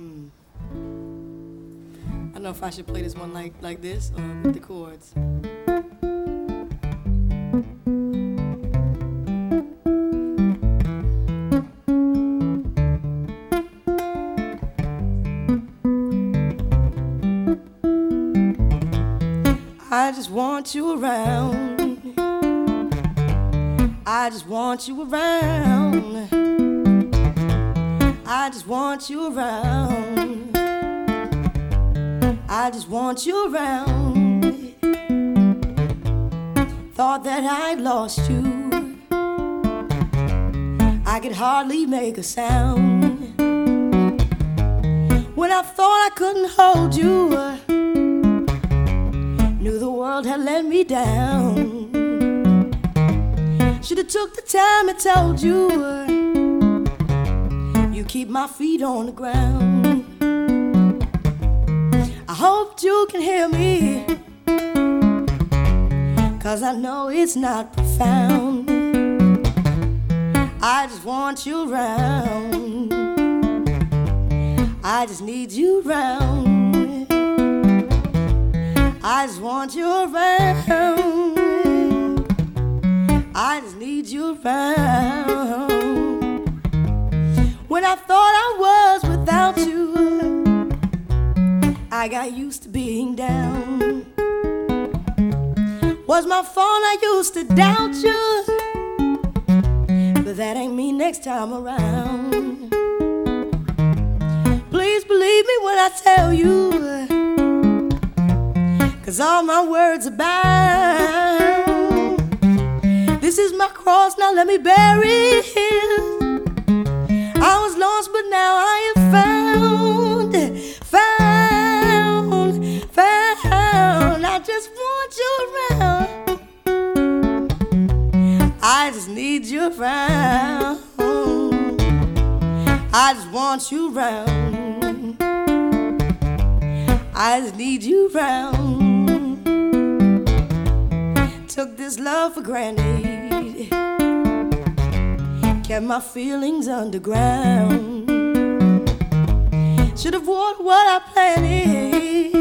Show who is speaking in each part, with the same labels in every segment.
Speaker 1: Mm. I don't know if I should play this one like like this or with the chords. I just want you around. I just want you around. I just want you around. I just want you around. Thought that I'd lost you. I could hardly make a sound. When I thought I couldn't hold you, uh, knew the world had let me down. Should've took the time and told you. Keep my feet on the ground. I hope you can hear me. Cause I know it's not profound. I just want you around. I just need you around. I just want you around. I just need you around. When I thought I was without you, I got used to being down. Was my fault I used to doubt you, but that ain't me next time around. Please believe me when I tell you, cause all my words are bound. This is my cross, now let me bury it. Now I am found, found, found. I just want you around. I just need you around. I just want you around. I just need you around. Took this love for granted kept my feelings underground. Should have worn what I planted.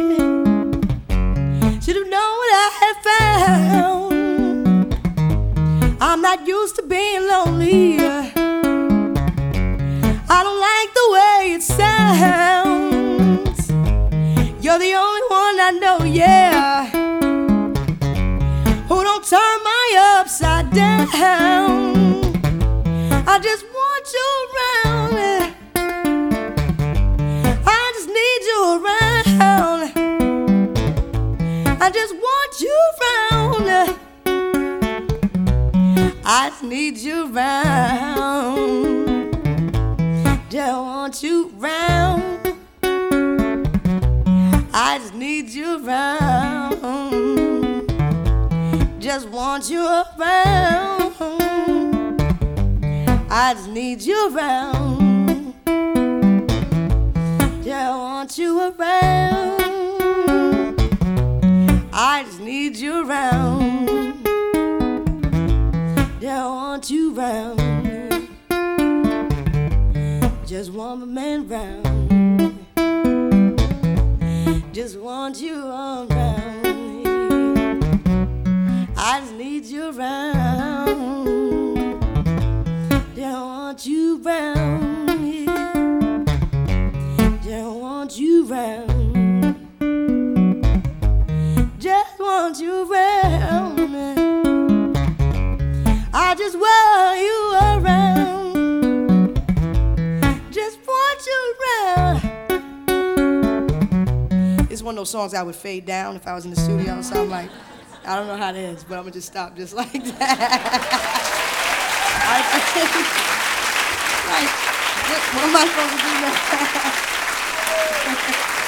Speaker 1: Should have known what I had found. I'm not used to being lonely. I don't like the way it sounds. You're the only one I know, yeah. Who don't turn my upside down. I just want you around. I just want you around. I just need you around. Just want you around. I just need you around. Just want you around. I just need you around. Need you around. Just want you around. Just want my man around. Just want you around. Want you round. I just want you around. Just want you around. It's one of those songs I would fade down if I was in the studio. So I'm like, I don't know how it is, but I'm gonna just stop just like that. Like, what am I supposed to do now?